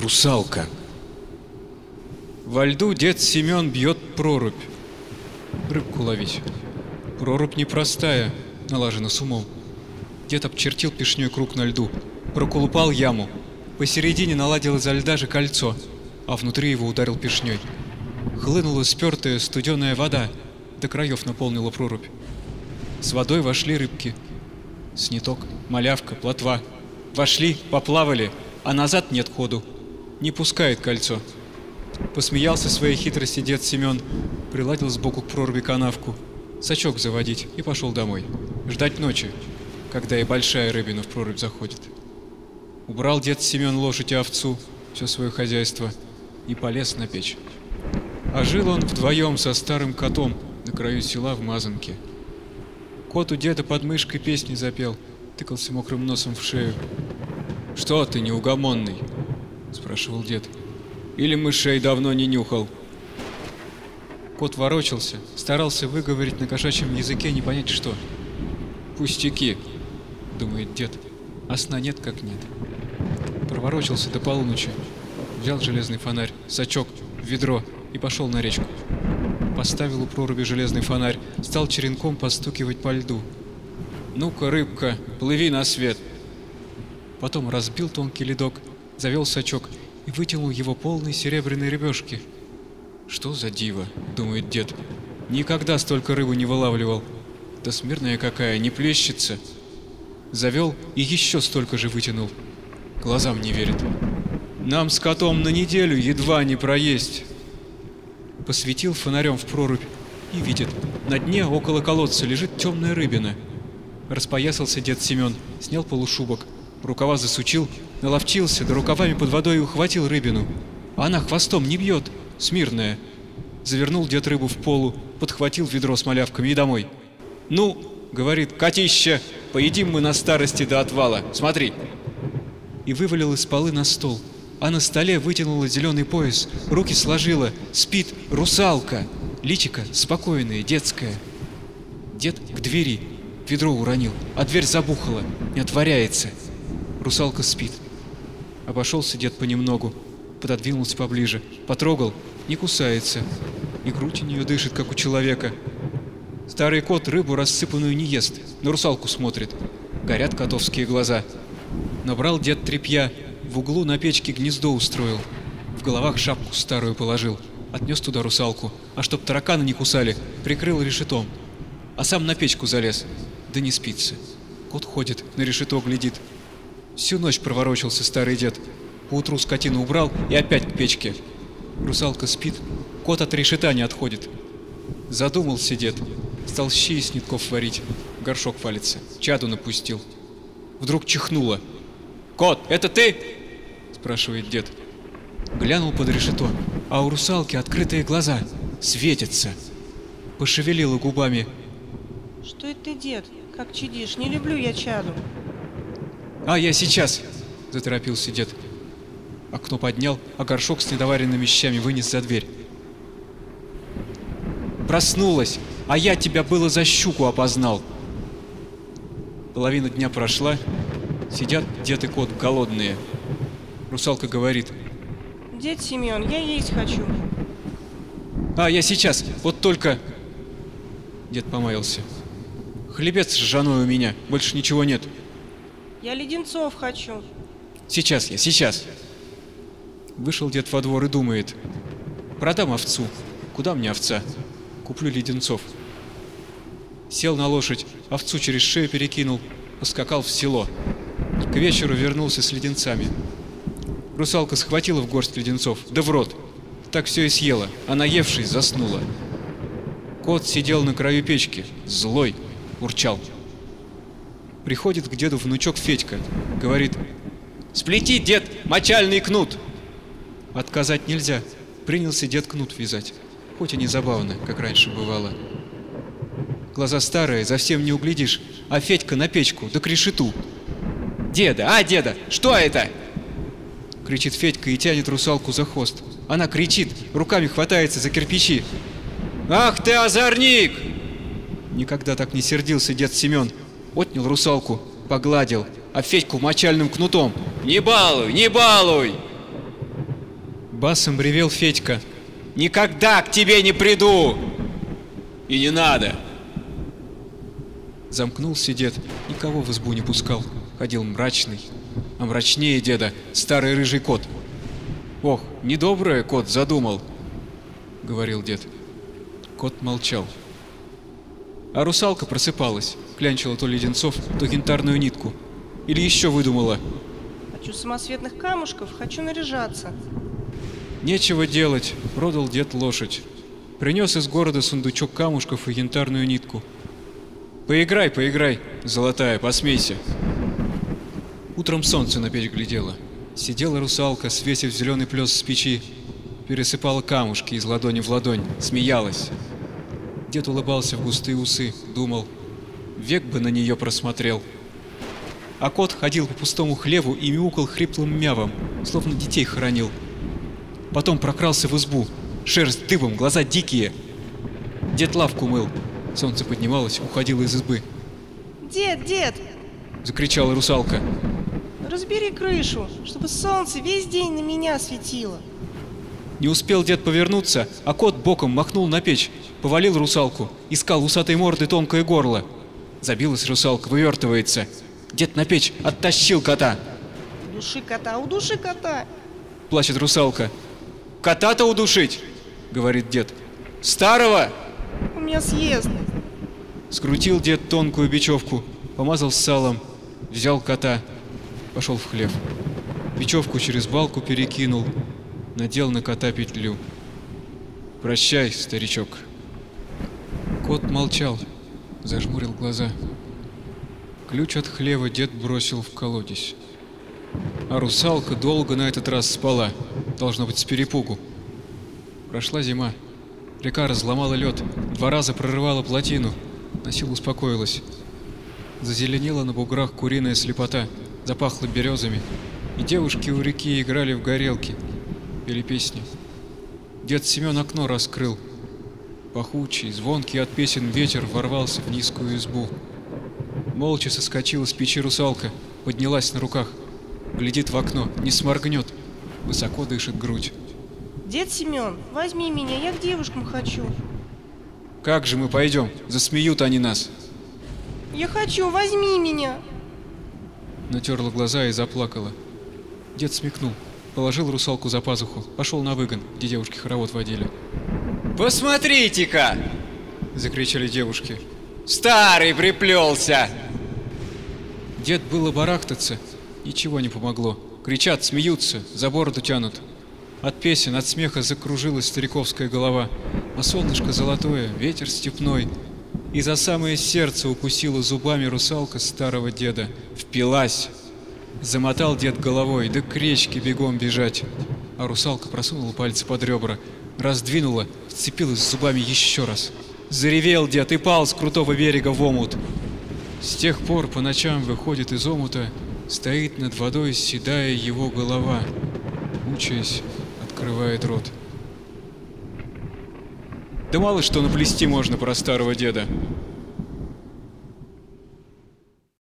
Русалка. Во льду дед Семен бьет прорубь. Рыбку ловить. Прорубь непростая, налажена с умом. Дед обчертил пешней круг на льду, проколупал яму. Посередине наладил изо льда же кольцо, а внутри его ударил пешней. Хлынула спертая студеная вода, до краев наполнила прорубь. С водой вошли рыбки. Сниток, малявка, плотва. Вошли, поплавали, а назад нет ходу. Не пускает кольцо. Посмеялся своей хитрости дед Семен, приладил сбоку к проруби канавку, сачок заводить и пошел домой. Ждать ночи, когда и большая рыбина в прорубь заходит. Убрал дед Семен лошадь и овцу, все свое хозяйство, и полез на печь. А жил он вдвоем со старым котом на краю села в Мазанке. Кот у деда под мышкой песни запел, тыкался мокрым носом в шею. «Что ты, неугомонный?» — спрашивал дед. «Или мышей давно не нюхал?» Кот ворочался, старался выговорить на кошачьем языке не понять что. «Пустяки», — думает дед, а сна нет как нет. Проворочился до полуночи, взял железный фонарь, сачок, ведро и пошел на речку. Поставил у проруби железный фонарь, стал черенком постукивать по льду. «Ну-ка, рыбка, плыви на свет!» Потом разбил тонкий ледок, завел сачок и вытянул его полной серебряной рыбешки. «Что за диво?» — думает дед. «Никогда столько рыбу не вылавливал. Да смирная какая, не плещется!» Завел и еще столько же вытянул. Глазам не верит. «Нам с котом на неделю едва не проесть!» посветил фонарем в прорубь и видит, на дне около колодца лежит темная рыбина. Распоясался дед Семен, снял полушубок, рукава засучил, наловчился, да рукавами под водой ухватил рыбину. А она хвостом не бьет, смирная. Завернул дед рыбу в полу, подхватил ведро с малявками и домой. «Ну, — говорит, — котища, поедим мы на старости до отвала, смотри!» И вывалил из полы на стол — а на столе вытянула зеленый пояс, руки сложила, спит русалка, личика спокойное, детское. Дед к двери, ведро уронил, а дверь забухала, не отворяется. Русалка спит. Обошелся дед понемногу, пододвинулся поближе, потрогал, не кусается, и грудь у нее дышит, как у человека. Старый кот рыбу рассыпанную не ест, на русалку смотрит. Горят котовские глаза. Набрал дед тряпья, в углу на печке гнездо устроил. В головах шапку старую положил. Отнес туда русалку. А чтоб тараканы не кусали, прикрыл решетом. А сам на печку залез. Да не спится. Кот ходит, на решето глядит. Всю ночь проворочился старый дед. Поутру скотину убрал и опять к печке. Русалка спит, кот от решета не отходит. Задумался дед. Стал щи из нитков варить. Горшок палится. Чаду напустил. Вдруг чихнуло. «Кот, это ты?» спрашивает дед. Глянул под решето, а у русалки открытые глаза, светятся. Пошевелила губами. Что это ты, дед? Как чадишь? Не люблю я чаду. А я сейчас, заторопился дед. Окно поднял, а горшок с недоваренными щами вынес за дверь. Проснулась, а я тебя было за щуку опознал. Половина дня прошла, сидят дед и кот голодные. Русалка говорит. Дед Семен, я есть хочу. А, я сейчас, вот только... Дед помаялся. Хлебец с женой у меня, больше ничего нет. Я леденцов хочу. Сейчас я, сейчас. Вышел дед во двор и думает. Продам овцу. Куда мне овца? Куплю леденцов. Сел на лошадь, овцу через шею перекинул, поскакал в село. К вечеру вернулся с леденцами. Русалка схватила в горсть леденцов, да в рот. Так все и съела, а наевшись, заснула. Кот сидел на краю печки, злой, урчал. Приходит к деду внучок Федька, говорит, «Сплети, дед, мочальный кнут!» Отказать нельзя, принялся дед кнут вязать, хоть и не забавно, как раньше бывало. Глаза старые, совсем не углядишь, а Федька на печку, да к решету. «Деда, а, деда, что это?» кричит Федька и тянет русалку за хвост. Она кричит, руками хватается за кирпичи. «Ах ты, озорник!» Никогда так не сердился дед Семен. Отнял русалку, погладил, а Федьку мочальным кнутом. «Не балуй, не балуй!» Басом ревел Федька. «Никогда к тебе не приду! И не надо!» Замкнулся дед, никого в избу не пускал. Ходил мрачный, а мрачнее деда старый рыжий кот. «Ох, недоброе кот задумал», — говорил дед. Кот молчал. А русалка просыпалась, клянчила то леденцов, то янтарную нитку. Или еще выдумала. Хочу самосветных камушков, хочу наряжаться. Нечего делать, продал дед лошадь. Принес из города сундучок камушков и янтарную нитку. Поиграй, поиграй, золотая, посмейся. Утром солнце на печь глядело. Сидела русалка, свесив зеленый плес с печи. Пересыпала камушки из ладони в ладонь, смеялась. Дед улыбался в густые усы, думал, век бы на нее просмотрел. А кот ходил по пустому хлеву и мяукал хриплым мявом, словно детей хоронил. Потом прокрался в избу, шерсть дыбом, глаза дикие. Дед лавку мыл, солнце поднималось, уходило из избы. Дед, дед, Закричала русалка. разбери крышу, чтобы солнце весь день на меня светило. Не успел дед повернуться, а кот боком махнул на печь, повалил русалку, искал усатой морды тонкое горло. Забилась русалка, вывертывается. Дед на печь оттащил кота. Удуши кота, удуши кота. Плачет русалка. «Кота-то удушить!» — говорит дед. «Старого!» Он меня съест. Скрутил дед тонкую бечевку, помазал салом, взял кота, пошел в хлев. Бечевку через балку перекинул, надел на кота петлю. «Прощай, старичок». Кот молчал, зажмурил глаза. Ключ от хлева дед бросил в колодец. А русалка долго на этот раз спала, должно быть с перепугу. Прошла зима. Река разломала лед, два раза прорывала плотину, на силу успокоилась. Зазеленела на буграх куриная слепота, запахло березами, и девушки у реки играли в горелки, пели песни. Дед Семен окно раскрыл. Пахучий, звонкий от песен ветер ворвался в низкую избу. Молча соскочила с печи русалка, поднялась на руках. Глядит в окно, не сморгнет. Высоко дышит грудь. Дед Семен, возьми меня, я к девушкам хочу. Как же мы пойдем? Засмеют они нас. Я хочу, возьми меня. Натерла глаза и заплакала. Дед смекнул, положил русалку за пазуху, пошел на выгон, где девушки хоровод водили. «Посмотрите-ка!» Закричали девушки. Старый приплелся! Дед было барахтаться, ничего не помогло. Кричат, смеются, за бороду тянут. От песен, от смеха закружилась стариковская голова, а солнышко золотое, ветер степной. И за самое сердце укусила зубами русалка старого деда. Впилась. Замотал дед головой, да к речке бегом бежать. А русалка просунула пальцы под ребра, раздвинула, вцепилась зубами еще раз. Заревел дед и пал с крутого берега в омут. С тех пор по ночам выходит из омута, стоит над водой седая его голова. Мучаясь, открывает рот. Да мало что наплести можно про старого деда.